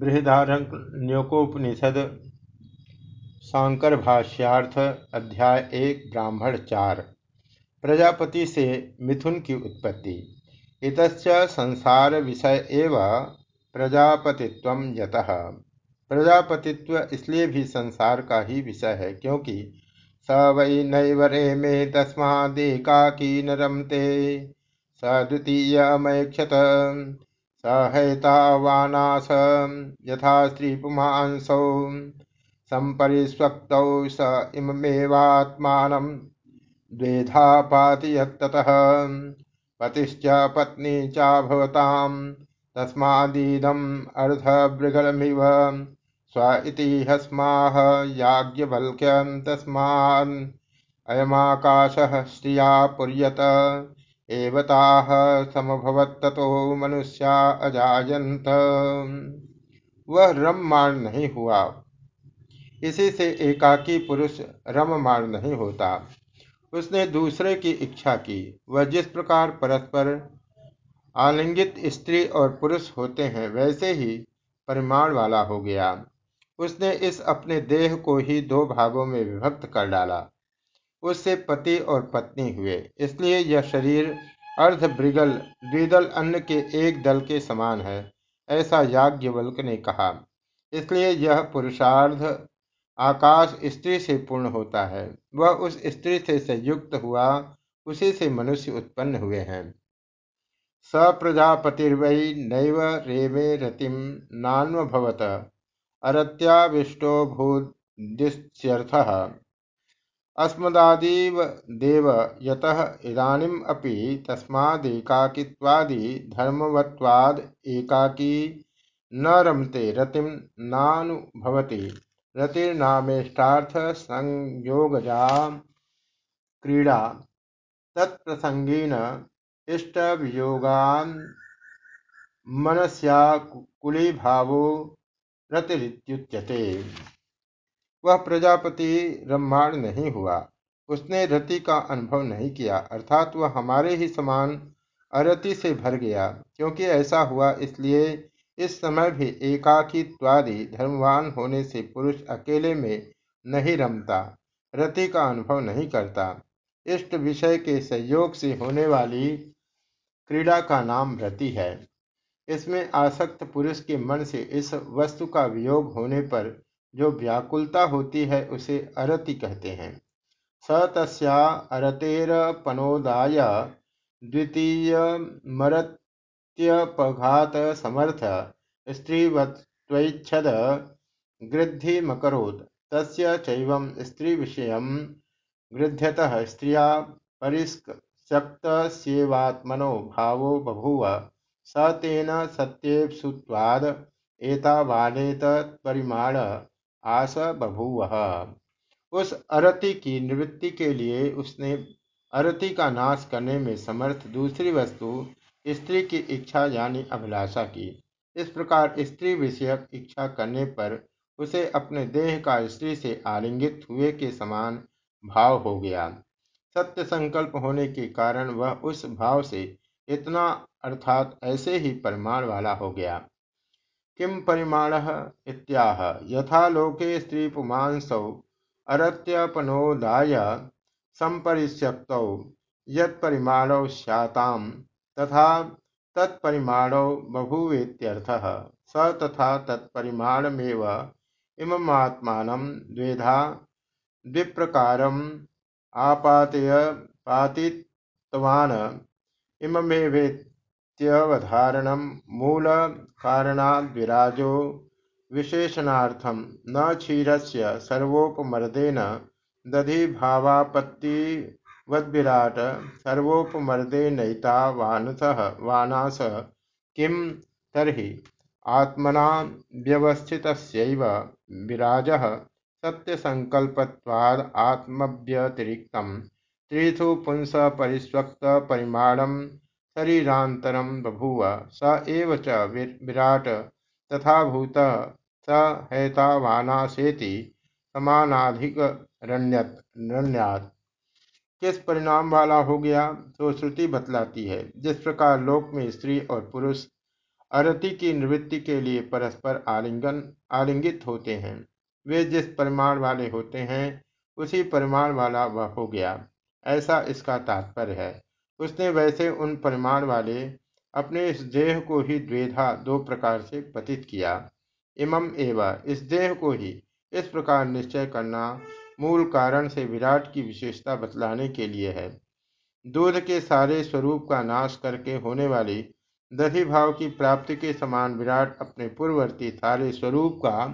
बृहदारण्यकोपनिषद शांकर भाष्यार्थ अध्याय एक, ब्राह्मण चार। प्रजापति से मिथुन की उत्पत्ति। इत संसार विषय एव प्रजापतित्व यतः। प्रजापतित्व इसलिए भी संसार का ही विषय है क्योंकि स वै नैवरे में तस्मादेकाकी न रमते स द्वितीयमैक्षत सहैतावानास यथा स्त्रीपुमांसौ सम्परिस्वक्तौ स इममेवात्मानं द्वेधा पाति यत्ततः पतिश्च पत्नी चाभवतां तस्मादीदम् अर्धभृगलमिव। स्व इति याज्ञवल्क्यं तस्मान्। अयमाकाशः श्रिया पुर्यत। समभवत्तो मनुष्या अजायंत वह रममाण नहीं हुआ। इसी से एकाकी पुरुष रममाण नहीं होता। उसने दूसरे की इच्छा की। वह जिस प्रकार परस्पर आलिंगित स्त्री और पुरुष होते हैं, वैसे ही परिमाण वाला हो गया। उसने इस अपने देह को ही दो भागों में विभक्त कर डाला। उससे पति और पत्नी हुए। इसलिए यह शरीर अर्ध ब्रिगल द्विदल अन्न के एक दल के समान है, ऐसा याज्ञवल्क ने कहा। इसलिए यह पुरुषार्ध आकाश स्त्री से पूर्ण होता है। वह उस स्त्री से संयुक्त हुआ, उसी से मनुष्य उत्पन्न हुए हैं। स प्रजापतिर्वै नैव रेमे रतिम नान्वभवत, अरत्याविष्टो भूदित्यर्थः अस्मदादिव देव यतः इदानीमपि तस्मादेकाकित्वादि धर्मवत्वाद एकाकी न रमते रतिम नानुभवति रतिर्नामेष्टार्थ संयोगजा क्रीडा। मनस्या कुली भावो रतिरित्युच्यते। वह प्रजापति ब्रह्मांड नहीं हुआ। उसने रति का अनुभव नहीं किया, अर्थात वह हमारे ही समान अरति से भर गया, क्योंकि ऐसा हुआ इसलिए इस समय भी एकाकीत्वादि धर्मवान होने से पुरुष अकेले में नहीं रमता, रति का अनुभव नहीं करता। इष्ट विषय के सहयोग से होने वाली क्रीड़ा का नाम रति है। इसमें आसक्त पुरुष के मन से इस वस्तु का वियोग होने पर जो व्याकुलता होती है, उसे अरति कहते हैं। स तस्या अरतेरपनोदाय द्वितीय मरत्यपघात समर्थ स्त्रीवत्वैच्छद गृद्धिमकरोत् तस्य चैवं स्त्रीविषयं गृध्यतः स्त्रिया परिस्क्यक्तस्येवात्मनो भावो बभूव। स तेन सत्येप्सुत्वाद एतावानेतत्परिमाण आस बभूव। उस अरति की निवृत्ति के लिए उसने अरति का नाश करने में समर्थ दूसरी वस्तु, स्त्री की इच्छा यानी अभिलाषा की। इस प्रकार स्त्री विषयक इच्छा करने पर उसे अपने देह का स्त्री से आलिंगित हुए के समान भाव हो गया। सत्य संकल्प होने के कारण वह उस भाव से इतना अर्थात ऐसे ही परिमाण वाला हो गया। किम परिमाण इत्याह? यथा लोके स्त्रीपुमांसौ अरत्यपनोदाय संपरिष्यक्तौ। यत्परिमाणौ स्यातां तथा तत्परिमाणौ बभूवेत्यर्थः। स तथा तत्परिमाणमेव इममात्मानं द्वेधा द्विप्रकारम् आपातय पातितवान् इत्यवधारणं मूलकारणाद्विराजो विशेषणार्थं न क्षीरस्य सर्वोपमर्देन दधिभावापत्तिवद्विराट सर्वोपमर्देनैता वानसः वानास किं तर्हि आत्मना व्यवस्थितस्यैव विराजः सत्यसङ्कल्पत्वाद् आत्मव्यतिरिक्तं त्रिषु पुंस शरीरांतरम बभूव, स एव च विराट, तथाभूत, स हैतावानासेति समानाधिकरण्यात किस परिणाम वाला हो गया तो श्रुति बतलाती है, जिस प्रकार लोक में स्त्री और पुरुष अरति की निवृत्ति के लिए परस्पर आलिंगन, आलिंगित होते हैं, वे जिस परिमाण वाले होते हैं, उसी परिमाण वाला वह हो गया। ऐसा इसका तात्पर्य है। उसने वैसे उन परिमाण वाले अपने इस देह को ही द्वेधा दो प्रकार से पतित किया। इमम एवं, इस देह को ही इस प्रकार निश्चय करना मूल कारण से विराट की विशेषता बतलाने के लिए है। दूध के सारे स्वरूप का नाश करके होने वाली दधि भाव की प्राप्ति के समान विराट अपने पूर्ववर्ती सारे स्वरूप का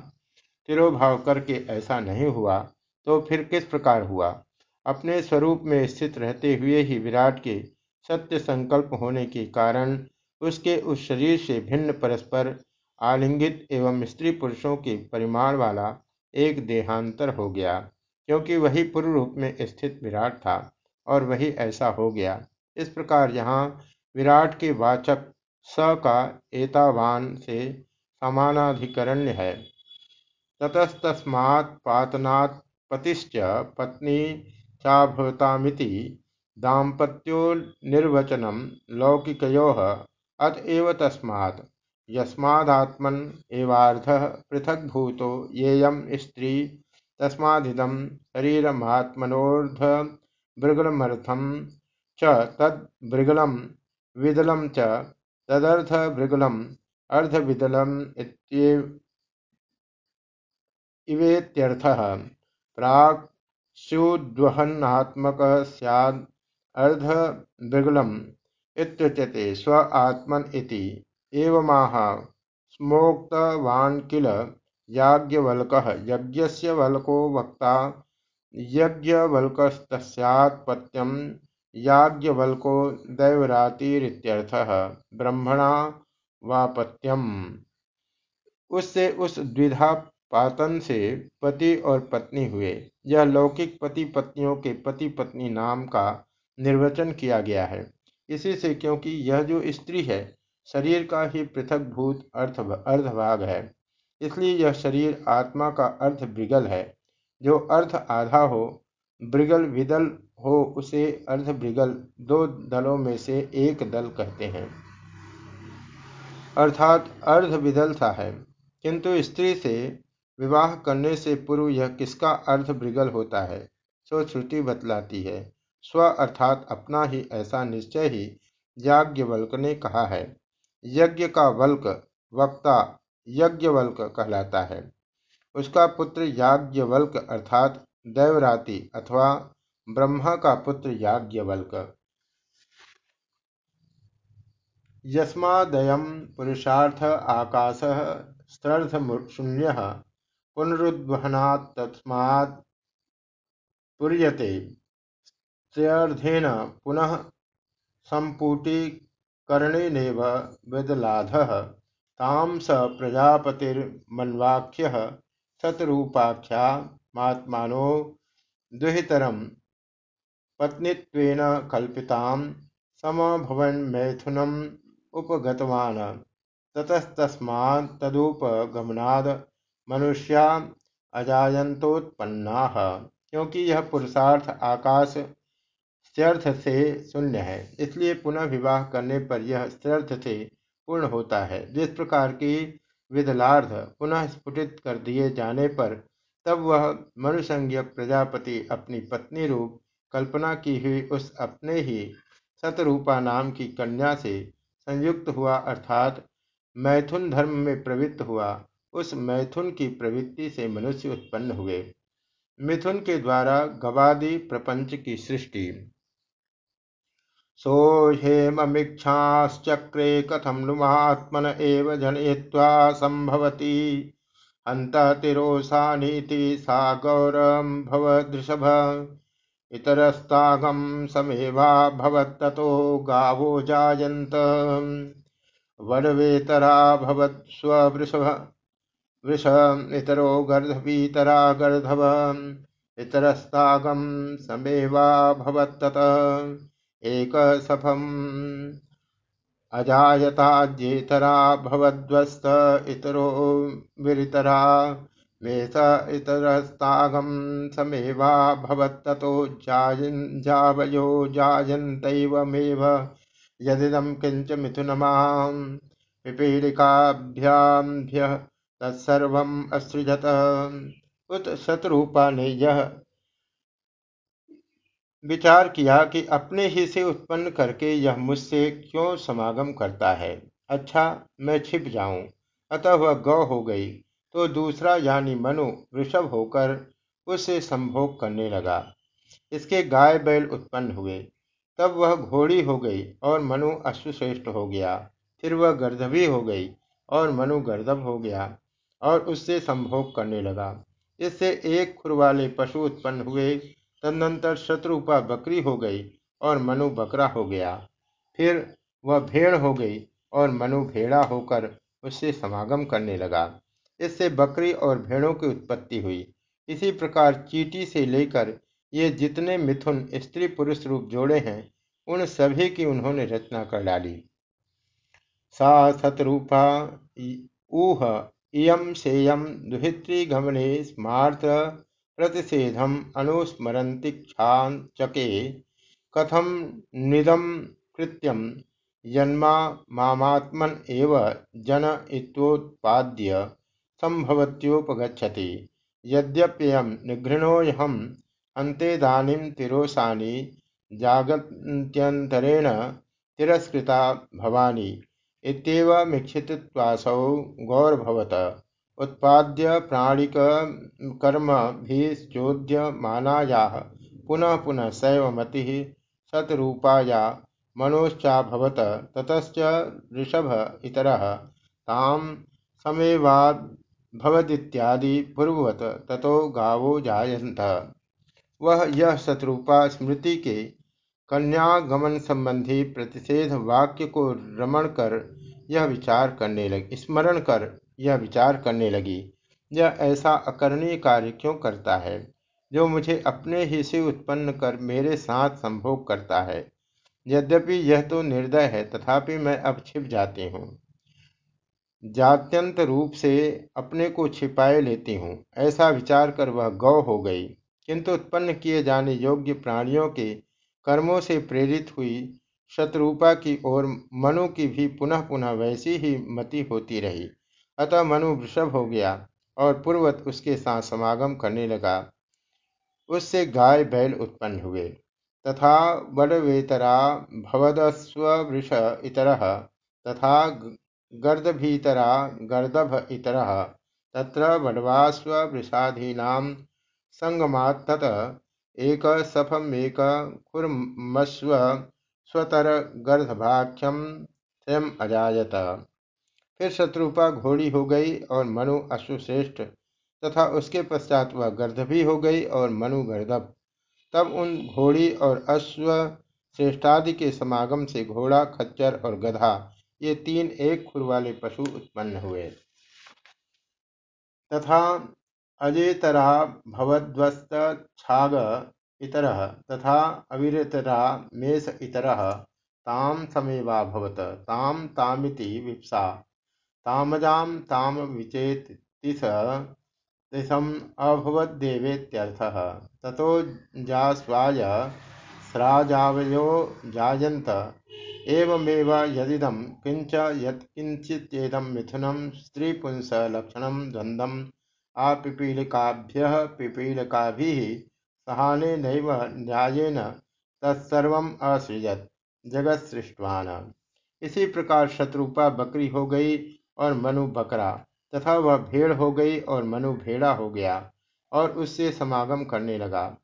तिरोभाव करके ऐसा नहीं हुआ तो फिर किस प्रकार हुआ? अपने स्वरूप में स्थित रहते हुए ही विराट के सत्य संकल्प होने के कारण उसके उस शरीर से भिन्न परस्पर आलिंगित एवं स्त्री पुरुषों के परिमाण वाला एक देहांतर हो गया, क्योंकि वही पूर्व रूप में स्थित विराट था और वही ऐसा हो गया। इस प्रकार यहाँ विराट के वाचक स का एतावान से समानाधिकरण्य है। ततस्तस्मात्पातनात्पतिश्च पत्नी चाभवतामिति दाम्पत्योर्निर्वचनं लौकिकयोः अत एव तस्मात्। यस्मादात्मन एवार्धः पृथग्भूतो येयं स्त्री। तस्मादिदं शरीरमात्मनोर्धभृगलमर्थं च तद्भृगलं विदलं च तदर्धभृगलम् अर्धविदलम् इत्येव इवेत्यर्थः। प्राक्स्युद्वहन्नात्मक स्यादर्धविगलम् इत्युच्यते स्व आत्मन इति। एवमाह स्मोक्तवान् किल याज्ञवल्क्यः यज्ञस्य वल्को वक्ता यज्ञवल्क्यस्तस्यात्पत्यं याज्ञवल्को दैवरातिरित्यर्थः ब्रह्मणा वापत्यम्। उससे उस द्विधा पातन से पति और पत्नी हुए। यह लौकिक पति पत्नियों के पति पत्नी नाम का निर्वचन किया गया है। इसी से क्योंकि यह जो स्त्री है, शरीर का ही पृथक भूत अर्थ अर्धभाग है। इसलिए यह शरीर आत्मा का अर्थ ब्रिगल है। जो अर्थ आधा हो ब्रिगल विदल हो, उसे अर्ध ब्रिगल दो दलों में से एक दल कहते हैं। अर्थात अर्ध विदल सा है। किंतु स्त्री से विवाह करने से पूर्व यह किसका अर्थ ब्रिगल होता है, सो श्रुति बतलाती है। स्व अर्थात अपना ही ऐसा निश्चय ही याज्ञवल्क ने कहा है। यज्ञ का वल्क वक्ता यज्ञवल्क कहलाता है। उसका पुत्र याज्ञवल्क अर्थात दैवराति अथवा ब्रह्मा का पुत्र याज्ञवल्क। यस्मादयम पुरुषार्थ आकाश शून्य पुनरुद्वहनात्तस्मात्पूर्यते स्त्यर्धेन पुनः सम्पुटीकरणेनेव विदलाधः। तां स प्रजापतिर्मन्वाख्यः शतरूपाख्यामात्मानो दुहितरं पत्नीत्वेन कल्पितां समभवन्मैथुनम् उपगतवान्। ततस्तस्मात्तदुपगमनाद मनुष्या अजायंतोत्पन्ना क्योंकि यह पुरुषार्थ आकाश स्त्यर्थ से शून्य है। इसलिए पुनः विवाह करने पर यह स्त्यर्थ से पूर्ण होता है। जिस प्रकार की विदलार्ध पुनः स्फुटित कर दिए जाने पर, तब वह मनुसंज्ञ प्रजापति अपनी पत्नी रूप कल्पना की हुई उस अपने ही सतरूपा नाम की कन्या से संयुक्त हुआ, अर्थात मैथुन धर्म में प्रवृत्त हुआ। उस मैथुन की प्रवृत्ति से मनुष्य उत्पन्न हुए। मिथुन के द्वारा गवादि प्रपंच की सृष्टि। सोहेमीक्षाश्चक्रे कथम नुमात्मन एव जनय्वा संभवती हंत तिरोसानीति सा गौरम भवदृषभ इतरस्तागम समेवा भवत्ततो गावो जायन्त। वरवेतरा वृष इतरो गर्धवीतरा गर्धव इतरस्तागम समेवा भवत्तत। एक सफम अजायताज्येतरा भवद्वस्त इतरो विरितरा। मेष इतरस्तागम समेवा भवत्ततो जावयो जायन्तैवमेव यदिदं किंच मिथुनमां पिपीलिकाभ्याभ्य तत्सर्व असृजत। उत शतरूपा ने यह विचार किया कि अपने ही से उत्पन्न करके यह मुझसे क्यों समागम करता है? अच्छा मैं छिप जाऊँ। अतः वह गौ हो गई। तो दूसरा यानी मनु वृषभ होकर उससे संभोग करने लगा। इसके गाय बैल उत्पन्न हुए। तब वह घोड़ी हो गई और मनु अश्वश्रेष्ठ हो गया। फिर वह गर्दभी हो गई और मनु गर्दभ हो गया और उससे संभोग करने लगा। इससे एक खुर वाले पशु उत्पन्न हुए तदनंतर शत्रुपा बकरी हो गई और मनु बकरा हो गया। फिर वह भेड़ हो गई और मनु भेड़ा होकर उससे समागम करने लगा। इससे बकरी और भेड़ों की उत्पत्ति हुई। इसी प्रकार चीटी से लेकर ये जितने मिथुन स्त्री पुरुष रूप जोड़े हैं, उन सभी की उन्होंने रचना कर डाली। सा सतरूपा ऊह इयम सेयम दुहितृगमने स्मार्त प्रतिषेधम अनुस्मरन्तीक्षाचके कथम निदम कृत्यम जन्मा मामात्मन एव जन इतोत्पाद्य संभवत्योपगछति यद्यप्ययं निघृणोऽहम् अन्तेदानीं तिरोसानि जागत्यन्तरेण तिरस्कृता भवानी। इत्येवमीक्षितत्वासौ गौरभवत। उत्पाद्य प्राणिककर्मभिश्चोद्यमानायाः पुनः पुनः शैवमतिः शतरूपाया मनोश्चाभवत ततश्च ऋषभ इतरः। तां समेवाभवदित्यादि पूर्ववत, ततो गावो जायन्त। वह यह शत्रुपा स्मृति के कन्यागमन संबंधी प्रतिषेध वाक्य को रमण कर, यह विचार करने लगी, स्मरण कर यह विचार करने लगी, यह ऐसा अकरणीय कार्य क्यों करता है, जो मुझे अपने ही से उत्पन्न कर मेरे साथ संभोग करता है? यद्यपि यह तो निर्दय है, तथापि मैं अब छिप जाती हूँ। जात्यंत रूप से अपने को छिपाए लेती हूँ ऐसा विचार कर वह गौ हो गई। किंतु उत्पन्न किए जाने योग्य प्राणियों के कर्मों से प्रेरित हुई शत्रुपा की ओर मनु की भी पुनः पुनः वैसी ही मति होती रही। अतः मनु वृषभ हो गया और पूर्वत उसके साथ समागम करने लगा। उससे गाय बैल उत्पन्न हुए। तथा वडवेतरा भवदस्वृष इतर तथा गर्दभीतरा गर्दभ इतर तत्र वडवास्वृषाधीनां संगमात्तत एक सफमेक खुर्मस्व स्वतर गर्धभाख्यम स्वयं फिर शत्रुपा घोड़ी हो गई और मनु अश्वश्रेष्ठ तथा उसके पश्चात वह गर्दभी हो गई और मनु गर्दभ। तब उन घोड़ी और अश्व श्रेष्ठादि के समागम से घोड़ा, खच्चर और गधा, ये तीन एक खुर वाले पशु उत्पन्न हुए। तथा अजेतरा भवद्वस्ताग इतर तथा अविरतरा मेष इतर ताम समेवाभवत ताम तामिति विप्सा। तामजाम ताम विचेत तिस तिसम अभवद्देवेत्यर्थः ततो जास्वाय स्राजावयो जायन्त। एवमेव यदिदं किंच यत्किञ्चिदेदं मिथुनं स्त्रीपुंसलक्षणं द्वन्द्वम् आपिपीलिकाभ्यः पिपीलिकाभिः सहाने नैव न्यायेन तत्सर्वम् असृजत जगत इसी प्रकार शत्रुपा बकरी हो गई। और मनु बकरा, तथा वह भेड़ हो गई और मनु भेड़ा हो गया, और उससे समागम करने लगा।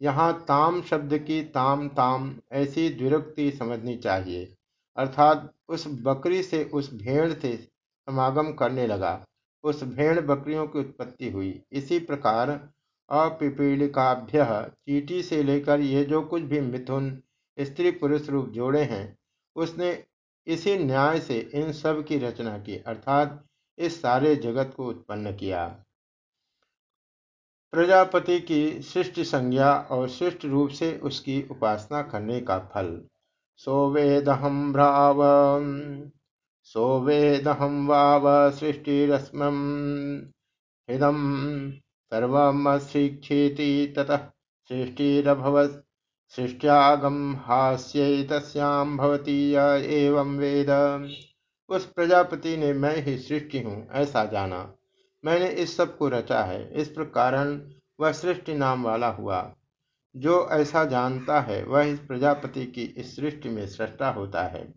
यहाँ ताम शब्द की ताम ताम ऐसी द्विरुक्ति समझनी चाहिए, अर्थात उस बकरी से उस भेड़ से समागम करने लगा। उस भेड़ बकरियों की उत्पत्ति हुई। इसी प्रकार अपिपीलिकाभ्य चीटी से लेकर ये जो कुछ भी मिथुन स्त्री पुरुष रूप जोड़े हैं, उसने इसी न्याय से इन सब की रचना की, अर्थात इस सारे जगत को उत्पन्न किया। प्रजापति की सृष्टि संज्ञा और सृष्टि रूप से उसकी उपासना करने का फल। सोवेदहम भ्राव सोवेदहम वाव सृष्टिरस्म हृदम सर्वमशिक्षेति ततः सृष्टिरभवत्। सृष्ट्यागम हास्यै तस्यां भवती एवं वेद। उस प्रजापति ने, मैं ही सृष्टि हूँ, ऐसा जाना। मैंने इस सबको रचा है। इस प्रकार वह सृष्टि नाम वाला हुआ। जो ऐसा जानता है, वह इस प्रजापति की इस सृष्टि में सृष्टा होता है।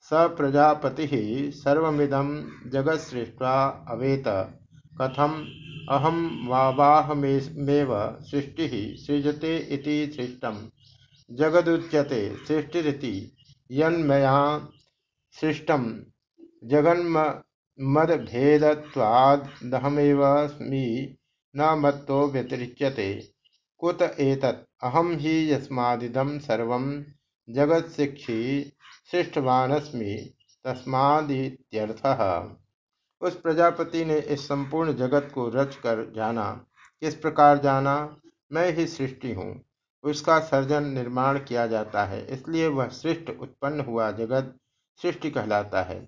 स प्रजापति ही सर्विदम जगत सृष्टा अवेत। कथम अहम वावाहमेव सृष्टि सृजते इति सृष्टम। जगदुच्यते, सृष्टिरिति, यन्मया सृष्टम। जगन्मदभेदत्वादहमेवस्मि न मत्तो व्यतिरिच्यते। कुत एतत् अहम ही यस्मादिदं सर्वं जगत्शिक्षी सृष्टवानस्मि, तस्मादित्यर्थः। उस प्रजापति ने इस संपूर्ण जगत को रच कर जाना। किस प्रकार जाना? मैं ही सृष्टि हूँ। उसका सर्जन निर्माण किया जाता है, इसलिए वह सृष्ट उत्पन्न हुआ जगत सृष्टि कहलाता है।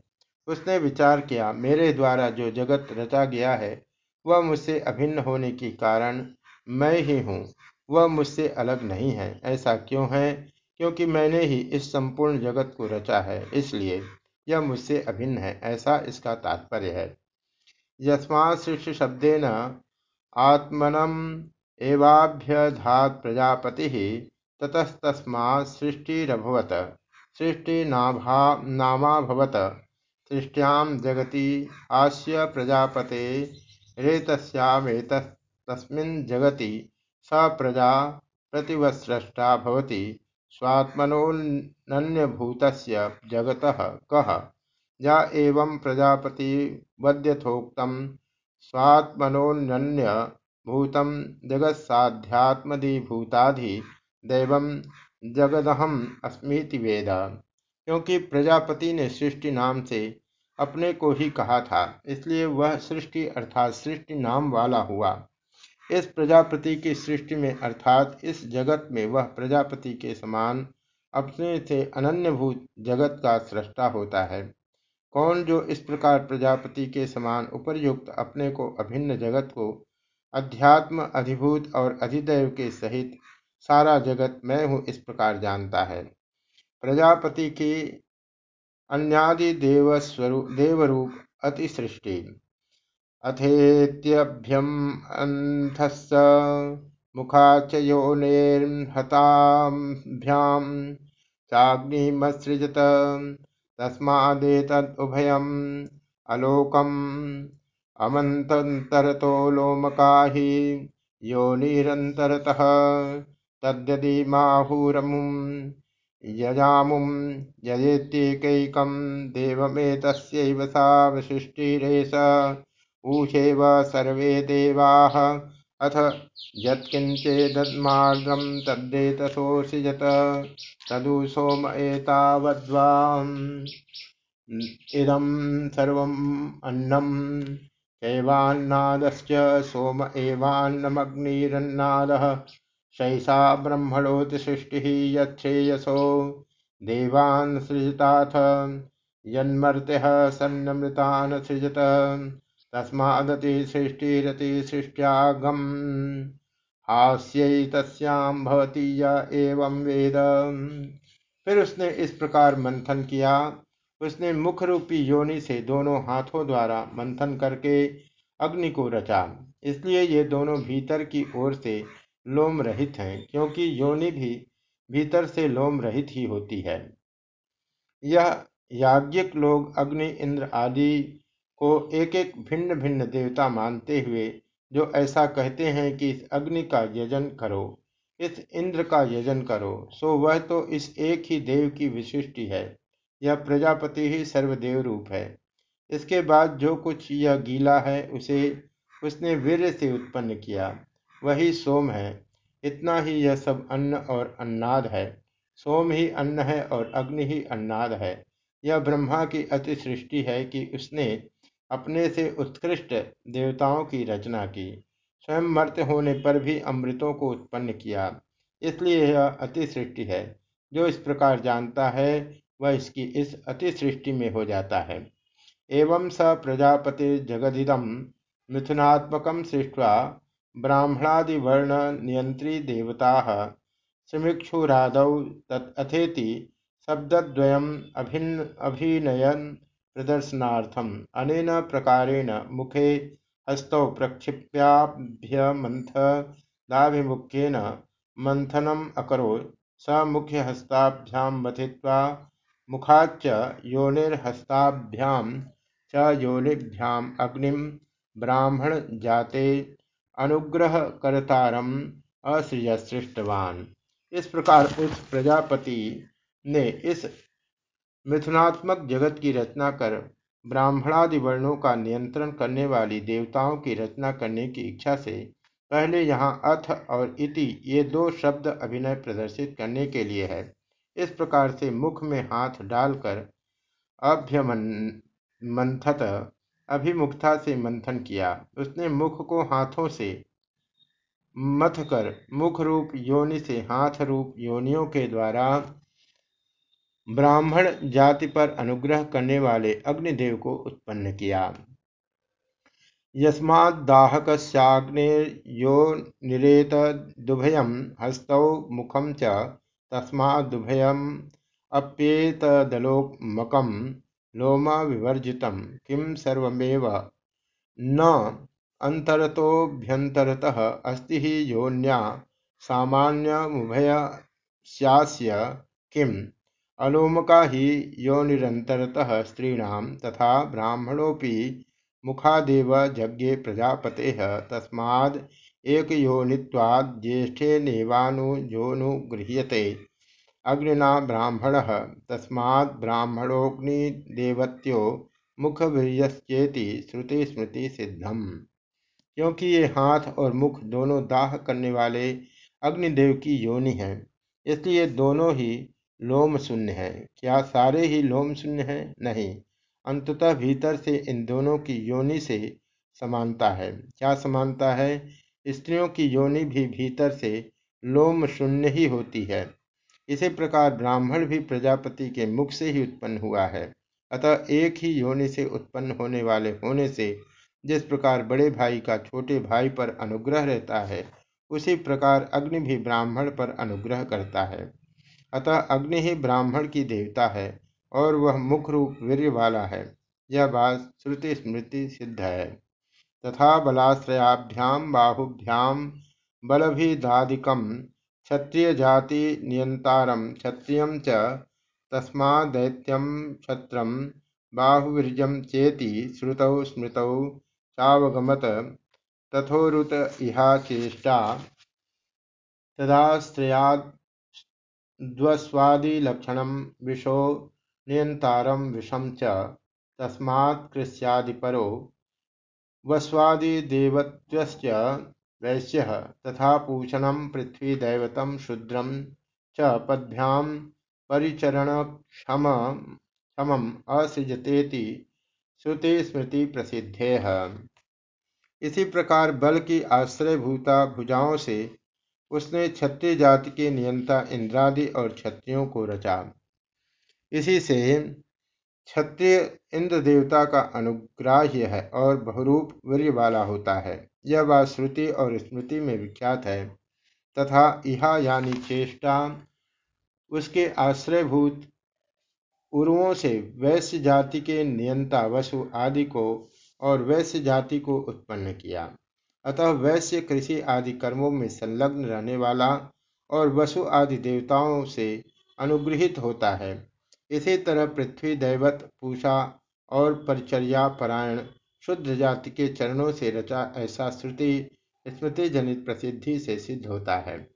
उसने विचार किया, मेरे द्वारा जो जगत रचा गया है, वह मुझसे अभिन्न होने के कारण मैं ही हूँ, वह मुझसे अलग नहीं है। ऐसा क्यों है? क्योंकि मैंने ही इस संपूर्ण जगत को रचा है, इसलिए यह मुझसे अभिन्न है, ऐसा इसका तात्पर्य है। यस्मा सृष्टि शब्देन आत्मनम एवाभ्यधात प्रजापति ततस्तस्मा सृष्टिरभवत सृष्टिनामाभवत सृष्टियाँ जगति आस्य प्रजापते जगति स प्रजा प्रतिवस्रष्टा भवति। स्वात्मनोन्यभूतस्य जगतः कः? या एवं प्रजापति वद्यथोक्तं स्वात्मनोन्य भूतम जगत्साध्यात्मधिभूताधि दैव जगदहम अस्मीति वेद। क्योंकि प्रजापति ने सृष्टि नाम से अपने को ही कहा था, इसलिए वह सृष्टि अर्थात सृष्टि नाम वाला हुआ। इस प्रजापति की सृष्टि में अर्थात इस जगत में वह प्रजापति के समान अपने से अनन्यभूत जगत का सृष्टा होता है। कौन जो इस प्रकार प्रजापति के समान उपरयुक्त अपने को अभिन्न जगत को अध्यात्म, अधिभूत और अधिदैव के सहित सारा जगत मैं हूँ इस प्रकार जानता है। प्रजापति की अन्यादि देवस्वरूप देवरूप अति सृष्टि अथेत्यभ्यम अंथस् मुखा च योनिर्हताभ्याम चाग्निमसृजत तस्मादेतदुभयम् अलोकम अमन्तरतो लोमका हि योनिरन्तरतः तद्यदि माहुरमुं यजामुं यजेत्येकैकं देवमेतस्यैव सा वशिष्टिरेष ऊषेव सर्वे देवाः अथ यत्किञ्चेदन्मार्गं तद्देतसोऽसिजत तदु सोम एतावद्वाम् इदं सर्वम् अन्नम् चैवान्नादश्च सोम एवान्नमग्निरन्नादः। शैषा ब्रह्मणोऽतिसृष्टिः यच्छ्रेयसो देवान् सृजताथ, यन्मर्त्यः सन्नमृतान् सृजत। तस्मादतिसृष्टिरतिसृष्ट्यागम् हास्यै तस्यां भवती य एवं वेद। फिर उसने इस प्रकार मंथन किया। उसने मुख रूपी योनि से दोनों हाथों द्वारा मंथन करके अग्नि को रचा। इसलिए ये दोनों भीतर की ओर से लोम रहित हैं, क्योंकि योनि भी भीतर से लोम रहित ही होती है। यह याज्ञिक लोग अग्नि, इंद्र आदि को एक एक भिन्न भिन्न देवता मानते हुए, जो ऐसा कहते हैं कि इस अग्नि का यजन करो, इस इंद्र का यजन करो, सो वह तो इस एक ही देव की विशिष्टि है। यह प्रजापति ही सर्वदेव रूप है। इसके बाद जो कुछ यह गीला है, उसे उसने वीर से उत्पन्न किया। वही सोम है। इतना ही यह सब अन्न और अन्नाद है। सोम ही अन्न है और अग्नि ही अन्नाद है। यह ब्रह्मा की अति सृष्टि है कि उसने अपने से उत्कृष्ट देवताओं की रचना की। स्वयं मर्त होने पर भी अमृतों को उत्पन्न किया। इसलिए यह अति सृष्टि है। जो इस प्रकार जानता है वह इसकी इस अति सृष्टि में हो जाता है। एवं स प्रजापति जगदिदम मिथुनात्मक सृष्टवा ब्राह्मणादिवर्ण नियंत्री देवता समीक्षुराद तथेति शब्दद्वयम् अभिन्न अभिनयन प्रदर्शनार्थम अनेन प्रकारेण मुखे हस्तौ प्रक्षिप्याभ्यमन्थदाभिमुख्येन मन्थनम् अकरोत्। स मुख्यहस्ताभ्यां मथित्वा मुखाच्च योनिर्हस्ताभ्यां च ब्राह्मण जाते अनुग्रह करतारम असृज सृष्टवान इस प्रकार उस प्रजापति ने इस मिथुनात्मक जगत की रचना कर ब्राह्मणादि वर्णों का नियंत्रण करने वाली देवताओं की रचना करने की इच्छा से पहले यहाँ अथ और इति ये दो शब्द अभिनय प्रदर्शित करने के लिए है। इस प्रकार से मुख में हाथ डालकर अभ्यमंथत अभिमुखता से मंथन किया। उसने मुख को हाथों से मथ कर मुख रूप योनि से हाथ रूप योनियों के द्वारा ब्राह्मण जाति पर अनुग्रह करने वाले अग्निदेव को उत्पन्न किया। यस्मादाहकस्याग्नेर्यो निरेत दुभयम हस्तौ मुखम च तस्मादुभयम अप्येतदलोकमकं लोम विवर्जित किं सर्वमेव? न अन्तरतोऽभ्यन्तरतः अस्ति हि योन्या सामान्यमुभयस्यास्य किम्? अलोमका ही योनिरन्तरतः स्त्रीणां तथा ब्राह्मणोऽपि मुखादेव यज्ञे प्रजापतेः तस्माद् एकयोनित्वाद् ज्येष्ठेनेवानुजोऽनुगृह्यते अग्निना ब्राह्मणः तस्माद् ब्राह्मणोऽग्निदेवत्यो मुखवीर्यश्चेति श्रुति स्मृति सिद्धम क्योंकि ये हाथ और मुख दोनों दाह करने वाले अग्निदेव की योनि हैं, इसलिए दोनों ही लोम शून्य है। क्या सारे ही लोम शून्य है? नहीं। अंततः भीतर से इन दोनों की योनि से समानता है। क्या समानता है? स्त्रियों की योनि भी भीतर से लोम शून्य ही होती है। इसी प्रकार ब्राह्मण भी प्रजापति के मुख से ही उत्पन्न हुआ है। अतः एक ही योनि से उत्पन्न होने वाले होने से जिस प्रकार बड़े भाई का छोटे भाई पर अनुग्रह रहता है, उसी प्रकार अग्नि भी ब्राह्मण पर अनुग्रह करता है। अतः अग्नि ही ब्राह्मण की देवता है और वह मुख रूप वीर्य वाला है। यह बात श्रुति स्मृति सिद्ध है। तथा बलाश्रयाभ्याम बाहुभ्याम बलभिदादिकम क्षत्रिय जाति नियंतारम क्षत्रिय च तस्मादैत्यम क्षत्रम बाहुवीर्यम चेति श्रुतौ स्मृतौ चावगमत तथोरुत इहा चेष्टा तदाश्रयाद द्वस्वादिलक्षणं विशो नियन्तारं विषम च तस्मात्कृस्यादिपरो वस्वादिदेवत्वस्य वैश्यः तथा पूषणं पृथ्वीदैवतं शूद्रं च पद्भ्यां परिचरणक्षमम् असृजतेति श्रुति स्मृति प्रसिद्धेह इसी प्रकार बल की आश्रयभूता भुजाओं से उसने क्षत्रिय जाति के नियंता इंद्रादि और क्षत्रियों को रचा। इसी से क्षत्रिय इंद्र देवता का अनुग्राह्य है और बहुरूप वीर्य वाला होता है। यह बात श्रुति और स्मृति में विख्यात है। तथा इहा यानी चेष्टा, उसके आश्रयभूत उर्वों से वैश्य जाति के नियंता, वसु आदि को और वैश्य जाति को उत्पन्न किया। अतः वैश्य कृषि आदि कर्मों में संलग्न रहने वाला और वसु आदि देवताओं से अनुग्रहित होता है। इसी तरह पृथ्वी, दैवत, पूषा और परिचर्या, परायण, शुद्ध जाति के चरणों से रचा ऐसा श्रुति स्मृति जनित प्रसिद्धि से सिद्ध होता है।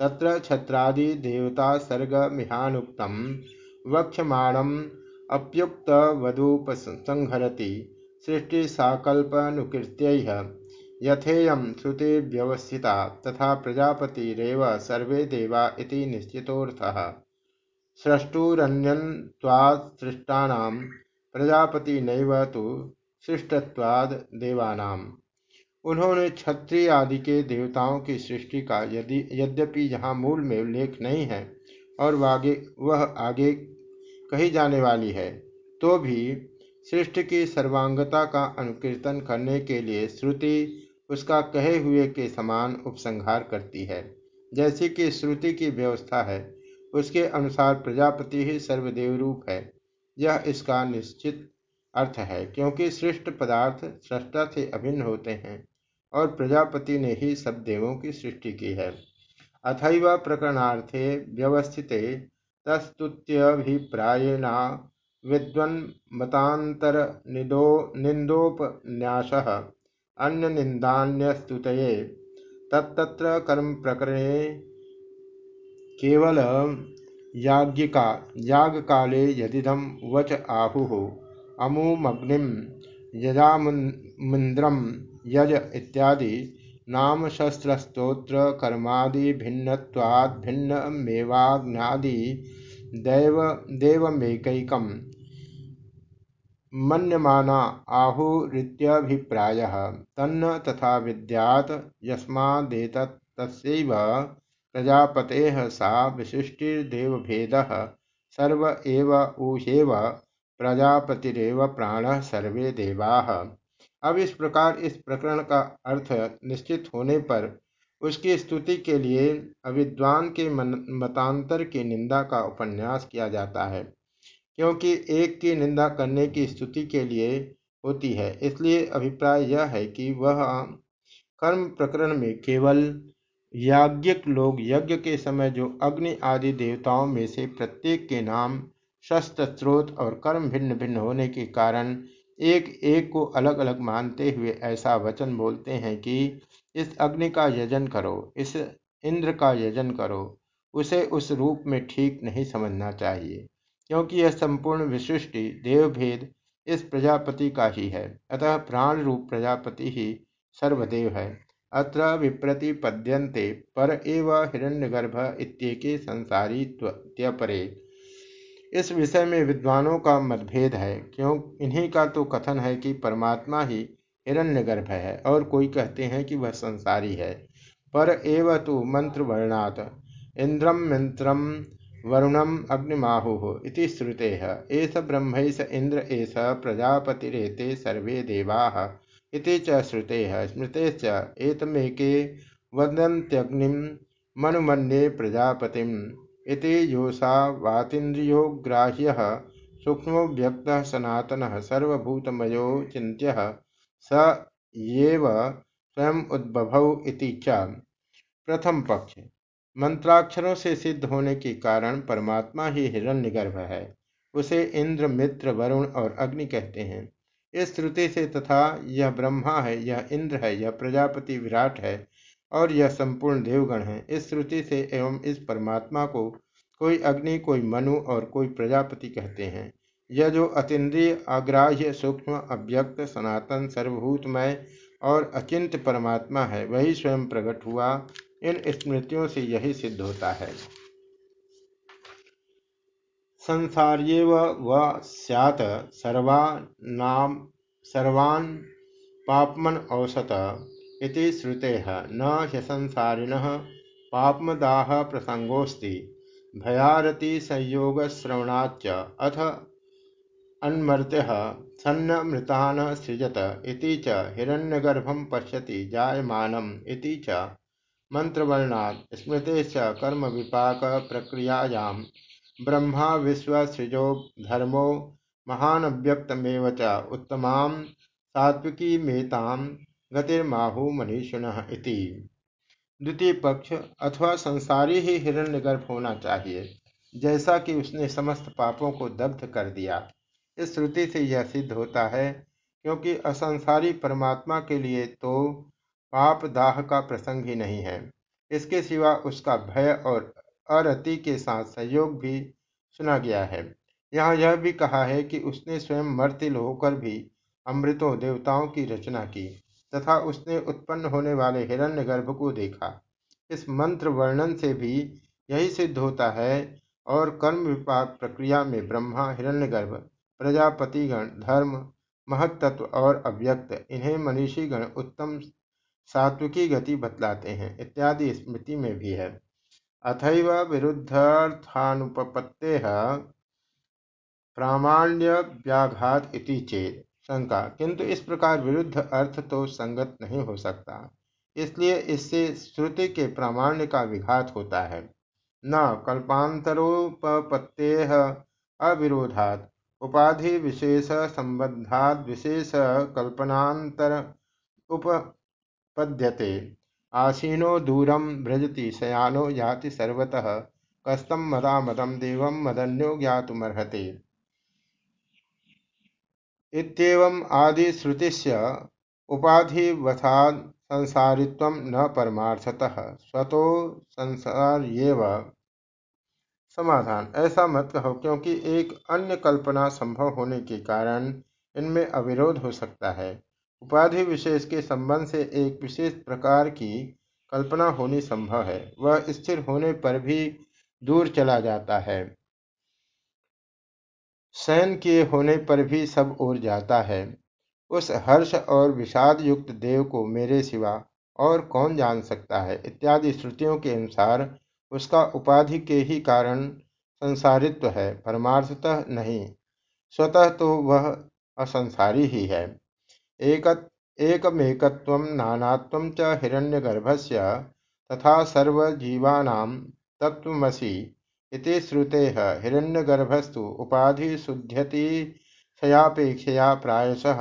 तत्र छत्रादि देवता सर्ग मिहानुक्तम, वक्षमाणम अप्युक्त वधूपसंहरति, सृष्टि साकल्पनुकृत्य, यथेयं श्रुतिर्व्यवस्थिता तथा प्रजापतिरेव सर्वे देवा इति निश्चितोऽर्थः स्रष्टुरन्यन्त्वात्सृष्टानां प्रजापतिनैव तु सृष्टत्वाद देवानाम। उन्होंने क्षत्रिय आदि के देवताओं की सृष्टि का यदि, यद्यपि यहाँ मूल में उल्लेख नहीं है और वागे, वह आगे कही जाने वाली है तो भी सृष्टि की सर्वांगता का अनुकीर्तन करने के लिए श्रुति उसका कहे हुए के समान उपसंहार करती है। जैसी कि श्रुति की व्यवस्था है उसके अनुसार प्रजापति ही सर्वदेव रूप है। यह इसका निश्चित अर्थ है, क्योंकि सृष्ट पदार्थ सृष्टा से अभिन्न होते हैं, और प्रजापति ने ही सब देवों की सृष्टि की है। अथैव प्रकरणार्थे व्यवस्थिते तस्तुत्यभिप्रायेण विद्वन्मतान्तर निन्दोपन्यासः अन्यनिन्दान्यस्तुतये। तत्तत्र कर्म प्रकरणे केवल याज्ञिका याग काले यदिदम वच आहुः अमुमग्निम यजामुन्द्रम यज इत्यादि, नाम शस्त्रस्तोत्र, कर्मादि भिन्नत्वाद भिन्नमेवाग्नादि, दैव देवमेकैकम मन्यमाना आहुरित्यभिप्रायः, तन्न तथा विद्यात् यस्मादेतत्तस्यैव प्रजापतेः सा विशिष्टिर्देवभेदः, सर्व एव ऊहेव प्रजापतिरेव प्राण सर्वे देवाः। अब इस प्रकार इस प्रकरण का अर्थ निश्चित होने पर उसकी स्तुति के लिए अविद्वान के मतांतर की निंदा का उपन्यास किया जाता है, क्योंकि एक की निंदा करने की स्तुति के लिए होती है। इसलिए अभिप्राय यह है कि वह कर्म प्रकरण में केवल याज्ञिक लोग यज्ञ के समय जो अग्नि आदि देवताओं में से प्रत्येक के नाम शस्त्र, स्रोत और कर्म भिन्न भिन्न होने के कारण एक एक को अलग अलग मानते हुए ऐसा वचन बोलते हैं कि, इस अग्नि का यजन करो, इस इंद्र का यजन करो, उसे उस रूप में ठीक नहीं समझना चाहिए, क्योंकि यह संपूर्ण विशिष्टि देवभेद इस प्रजापति का ही है, अतः प्राण रूप प्रजापति ही सर्वदेव है। अत्र विप्रतिपद्यन्ते पर एव हिरण्यगर्भ इत्येके संसारीत्वपरे इस विषय में विद्वानों का मतभेद है, क्यों? इन्हीं का तो कथन है कि परमात्मा ही हिरण्यगर्भ है, और कोई कहते हैं कि वह संसारी है। पर एव तो मंत्र वर्णात इंद्रम मंत्रम वरुणम अग्निमाहु इति श्रुते। एस ब्रह्मैष इंद्र एस प्रजापतिरेते सर्वे देवाः। इति च श्रुते। स्मृते एतमेके वदन्त्यग्निं मनुमन्ये प्रजापतिम्। इति योषा वातीन्द्रियोग्राह्यः सूक्ष्मो व्यक्तः सनातनः, सर्वभूतमयो चिन्त्यः, स येव स्वयं उद्भवौ इति च। प्रथम पक्ष। मंत्राक्षरों से सिद्ध होने के कारण परमात्मा ही हिरण्यगर्भ है। उसे इंद्र, मित्र, वरुण और अग्नि कहते हैं। इस श्रुति से तथा यह ब्रह्मा है, यह इंद्र है, यह प्रजापति विराट है और यह संपूर्ण देवगण है। इस श्रुति से एवं इस परमात्मा को कोई अग्नि, कोई मनु और कोई प्रजापति कहते हैं। यह जो अतीन्द्रिय, अग्राह्य, सूक्ष्म, अव्यक्त, सनातन, सर्वभूतमय और अचिंत परमात्मा है, वही स्वयं प्रकट हुआ। इन स्मृतियों से यही सिद्ध होता है। संसार्येव व सैत् सर्वान् सर्वान् पाप्मन औसत इति श्रुतेः। न ह्यसंसारिणः पाप्मदाह प्रसंगोऽस्ति भयारति संयोगश्रवणाच्च अथ अन्मर्त्यः सन्नमृतान् सृजत इति च हिरण्यगर्भं पश्यति जायमानम् इति च मंत्रवर्णात् स्मृते कर्म विपाक प्रक्रियायां ब्रह्मा विश्वसृजो धर्मो महानव्यक्तमेव च उत्तमां सात्विकीमेतां गतिर्माहु मनीषिण इति। द्वितीय पक्ष अथवा संसारी ही हिरण्यगर्भ होना चाहिए, जैसा कि उसने समस्त पापों को दग्ध कर दिया। इस श्रुति से यह सिद्ध होता है, क्योंकि असंसारी परमात्मा के लिए तो पाप दाह का प्रसंग ही नहीं है। इसके सिवा उसका भय और अरति के साथ सहयोग भी सुना गया है। यहाँ यह भी कहा है कि उसने स्वयं मर्तिल होकर भी अमृतों देवताओं की रचना की तथा उसने उत्पन्न होने वाले हिरण्य गर्भ को देखा। इस मंत्र वर्णन से भी यही सिद्ध होता है और कर्म विपाक प्रक्रिया में ब्रह्मा, हिरण्यगर्भ, प्रजापतिगण, धर्म महत्त्व और अव्यक्त, इन्हें मनीषीगण उत्तम सात्विकी गति बतलाते हैं इत्यादि स्मृति में भी है। अथैव विरुद्धार्थानुपपत्तेः प्रामाण्य व्याघात इति चेत शंका। किंतु इस प्रकार विरुद्ध अर्थ तो संगत नहीं हो सकता। इसलिए इससे श्रुति के प्रामाण्य का विघात होता है। न कल्पांतरोपत्ते अविरोधात। उपाधि विशेष संबंधाद विशेष कल्पनांतर उपपद्यते आसीनो दूरम भ्रजति, शयानो याति सर्वतः। कस्तम मदा मदम देव मदन्यो ज्ञातुमर्हते। इत्येवम् आदिश्रुतिस्य उपाधिवथात् संसारित्व न परमार्थतः। स्वतो संसार समाधान। ऐसा मत कहो, क्योंकि एक अन्य कल्पना संभव होने के कारण इनमें अविरोध हो सकता है। उपाधि विशेष के संबंध से एक विशेष प्रकार की कल्पना होनी संभव है। वह स्थिर होने पर भी दूर चला जाता है। शयन किए होने पर भी सब ओर जाता है। उस हर्ष और विषाद युक्त देव को मेरे सिवा और कौन जान सकता है? इत्यादि श्रुतियों के अनुसार उसका उपाधि के ही कारण संसारित्व है। परमार्थतः नहीं। स्वतः तो वह असंसारी ही है। एकमेकत्व नानात्व च हिरण्यगर्भस्य तथा सर्वजीवानां तत्वमसि इति श्रुतेः हिरण्यगर्भस्तु उपाधिशुद्ध्यतिशयापेक्षया प्रायशः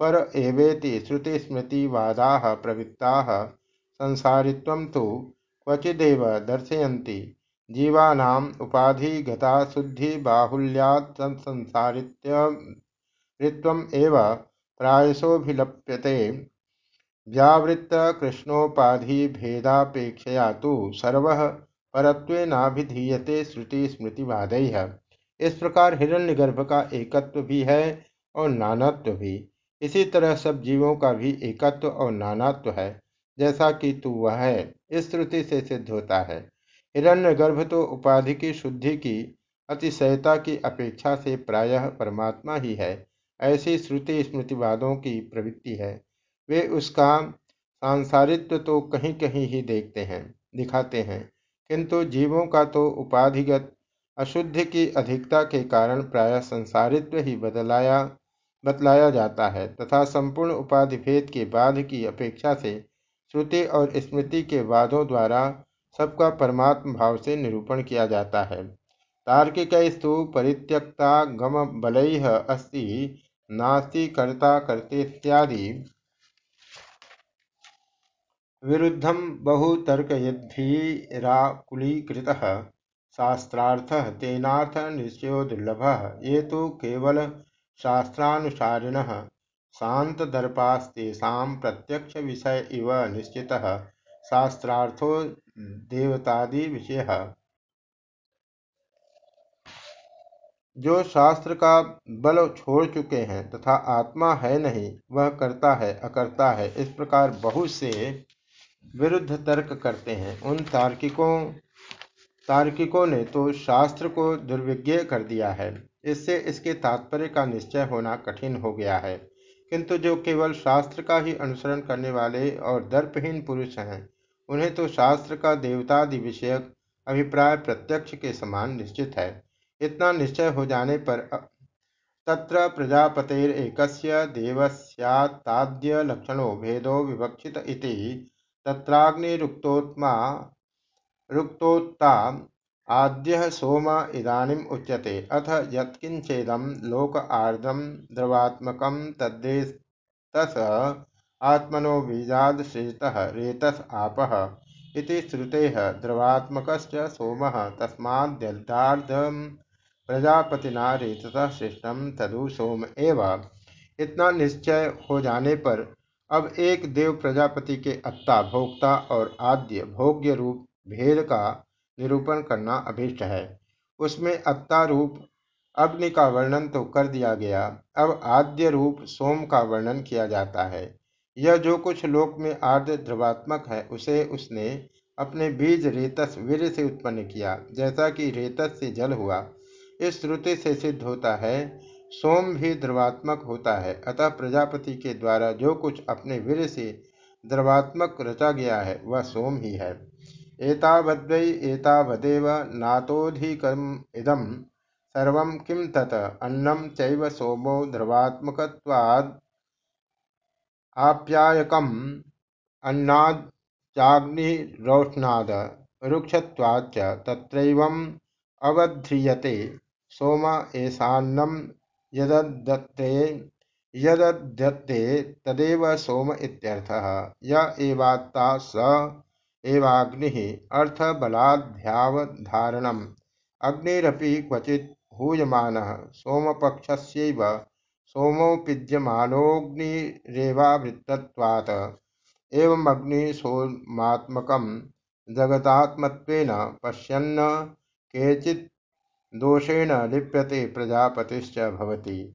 पर एवेति श्रुतिस्मृतिवादाः प्रवृत्ताः संसारित्वं तु क्वचिदेव दर्शयन्ति। जीवानाम् उपाधिगता शुद्धिबाहुल्यात् संसारित्वम् एव प्रायशोऽभिलप्यते व्यावृत्तकृष्णोपाधिभेदापेक्षया तु सर्वः परत्वेनाभिधीयते श्रुति स्मृतिवाद। इस प्रकार हिरण्यगर्भ का एकत्व भी है और नानात्व भी। इसी तरह सब जीवों का भी एकत्व और नानात्व है, जैसा कि तू वह है, इस श्रुति से सिद्ध होता है। हिरण्यगर्भ तो उपाधि की शुद्धि की अतिशयता की अपेक्षा से प्रायः परमात्मा ही है ऐसी श्रुति स्मृतिवादों की प्रवृत्ति है। वे उसका सांसारित्व तो कहीं कहीं ही देखते हैं, दिखाते हैं, किंतु जीवों का तो उपाधिगत, अशुद्धि की अधिकता के कारण प्राय संसारित्व ही बदलाया, बतलाया जाता है, तथा संपूर्ण उपाधि भेद के बाद की अपेक्षा से श्रुति और स्मृति के वादों द्वारा सबका परमात्म भाव से निरूपण किया जाता है। तार्किकस्तु परित्यक्ता गम बल अस्ति नास्ति कर्ता करते इत्यादि। विरुद्धं बहुतर्कयद्भिराकुलीकृतः शास्त्रार्थः तेनार्थनिश्चयो दुर्लभः। ये तो केवलशास्त्रानुसारिणः शान्तदर्पास्तेषां प्रत्यक्षविषय इव निश्चितः। शास्त्रार्थो देवतादि जो शास्त्र का बल छोड़ चुके हैं तथा आत्मा है नहीं, वह करता है, अकर्ता है। इस प्रकार बहुत से विरुद्ध तर्क करते हैं। उन तार्किकों तार्किकों ने तो शास्त्र को दुर्विज्ञ कर दिया है। इससे इसके तात्पर्य का निश्चय होना कठिन हो गया है। किंतु जो केवल शास्त्र का ही अनुसरण करने वाले और दर्पहीन पुरुष हैं, उन्हें तो शास्त्र का देवतादि विषयक अभिप्राय प्रत्यक्ष के समान निश्चित है। इतना निश्चय हो जाने पर तत्र प्रजापतेरेकस्य देवस्यात्ताद्य लक्षणो भेदो विवक्षित इति तत्राग्निरुक्तोत्मा, रुक्तोत्ता आद्य सोम इदानीम उच्यते। अथ यत्किंचेदम लोक आर्द्रम द्रवात्मकम तद्देश आत्मनो बीजाद सृजतः रेतस आपः श्रुतेः द्रवात्मकश्च सोमः तस्माद्यर्धार्धं प्रजापतिना रेतसः सृष्टम तदु सोम एव। इतना निश्चय हो जाने पर अब एक देव प्रजापति के अत्ता भोक्ता और आद्य भोग्य रूप भेद का निरूपण करना अभिष्ट है। उसमें अत्ता रूप अग्नि का वर्णन तो कर दिया गया। अब आद्य रूप सोम का वर्णन किया जाता है। यह जो कुछ लोक में आद्य ध्रुवात्मक है, उसे उसने अपने बीज रेतस वीर से उत्पन्न किया, जैसा कि रेतस से जल हुआ। इस श्रुति से सिद्ध होता है, सोम भी द्रवात्मक होता है। अतः प्रजापति के द्वारा जो कुछ अपने वीर से द्रवात्मक रचा गया है, वह सोम ही है। एतावद्वै एतावदेव नातोधिकम् इदं सर्वं किं तत्? अन्नं चैव सोमो द्रवात्मकत्वाद् आप्यायकम् अन्नाद चाग्निरोष्णाद रुक्षत्वाच्च तत्रैवम् सोम एषान्नम यदत्ते यदद्यत्ते तदेव सोम इत्यर्थः। य एवात्ता स एवाग्निः अर्थबलाध्यावधारणम् अग्निरपि क्वचित् हूयमानः सोमपक्षस्यैव सोमोपीड्यमानोऽग्निरेवावृत्तत्वात् एवमग्निसोमात्मकं जगदात्मत्वेन पश्यन्न केचित् दोषेण लिप्यते प्रजापतिश्च भवति।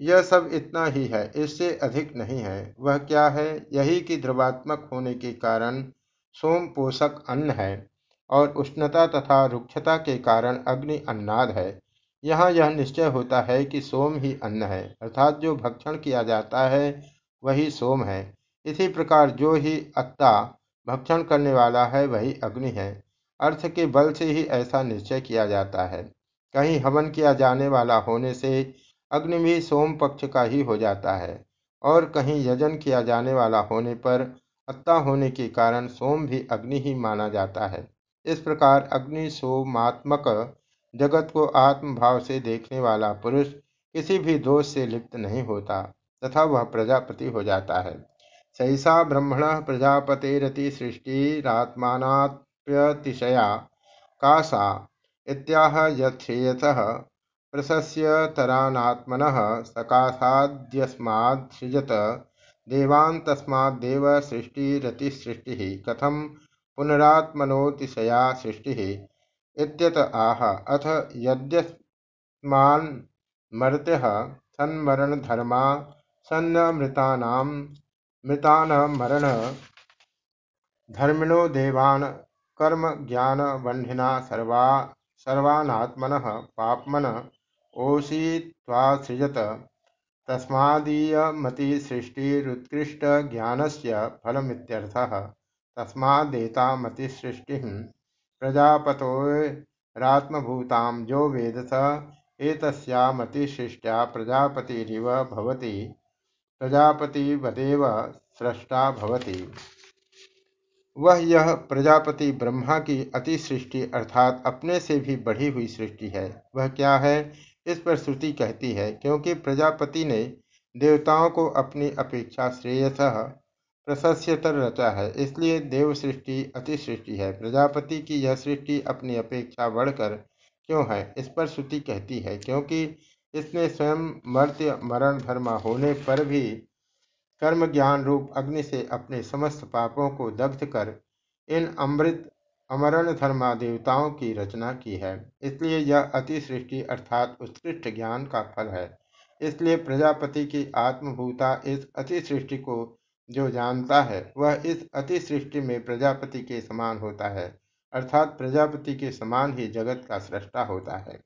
यह सब इतना ही है, इससे अधिक नहीं है। वह क्या है? यही कि द्रवात्मक होने के कारण सोम पोषक अन्न है और उष्णता तथा रुक्षता के कारण अग्नि अन्नाद है। यहाँ यह निश्चय होता है कि सोम ही अन्न है, अर्थात जो भक्षण किया जाता है, वही सोम है। इसी प्रकार जो ही अत्ता भक्षण करने वाला है, वही अग्नि है। अर्थ के बल से ही ऐसा निश्चय किया जाता है। कहीं हवन किया जाने वाला होने से अग्नि भी सोम पक्ष का ही हो जाता है, और कहीं यजन किया जाने वाला होने पर अत्ता होने के कारण सोम भी अग्नि ही माना जाता है। इस प्रकार अग्नि सोमात्मक जगत को आत्म भाव से देखने वाला पुरुष किसी भी दोष से लिप्त नहीं होता, तथा वह प्रजापति हो जाता है। सैषा ब्रह्मण प्रजापतेरति सृष्टिरात्माप्यतिशया कासा इत्याह यथेयसः प्रशस्यतरानात्मनः सकाशाद्यस्मात्सृजत देवान् तस्माद्देव सृष्टिरतिसृष्टिः, कथं पुनरात्मनोतिशया सृष्टिः इत्यत आह। अथ यद्यस्मान्मर्त्यः सन्मरणधर्मा सन्नमृतानां मृतानमरण धर्मिणो देवान् कर्मज्ञानवह्निना सर्वा सर्वानात्मनः पाप्मन ओषित्वासृजत तस्मादीयमतिसृष्टिरुत्कृष्टज्ञानस्य फलमित्यर्थः। तस्मादेतामतिसृष्टिः प्रजापतोरात्मभूतां जो वेद स एतस्यामतिसृष्ट्या प्रजापतिरिव प्रजापतिवदेव सृष्टा भवति। वह यह प्रजापति ब्रह्मा की अति सृष्टि अर्थात अपने से भी बढ़ी हुई सृष्टि है। वह क्या है? इस पर श्रुति कहती है, क्योंकि प्रजापति ने देवताओं को अपनी अपेक्षा श्रेयस प्रशस्यतर रचा है, इसलिए देव सृष्टि अति सृष्टि है। प्रजापति की यह सृष्टि अपनी अपेक्षा बढ़कर क्यों है? इस पर श्रुति कहती है, क्योंकि इसने स्वयं मर्त्य मरण धर्मा होने पर भी कर्म ज्ञान रूप अग्नि से अपने समस्त पापों को दग्ध कर इन अमृत अमरण धर्मा देवताओं की रचना की है। इसलिए यह अति सृष्टि अर्थात उत्कृष्ट ज्ञान का फल है। इसलिए प्रजापति की आत्मभूता इस अति सृष्टि को जो जानता है, वह इस अति सृष्टि में प्रजापति के समान होता है। अर्थात प्रजापति के समान ही जगत का सृष्टा होता है।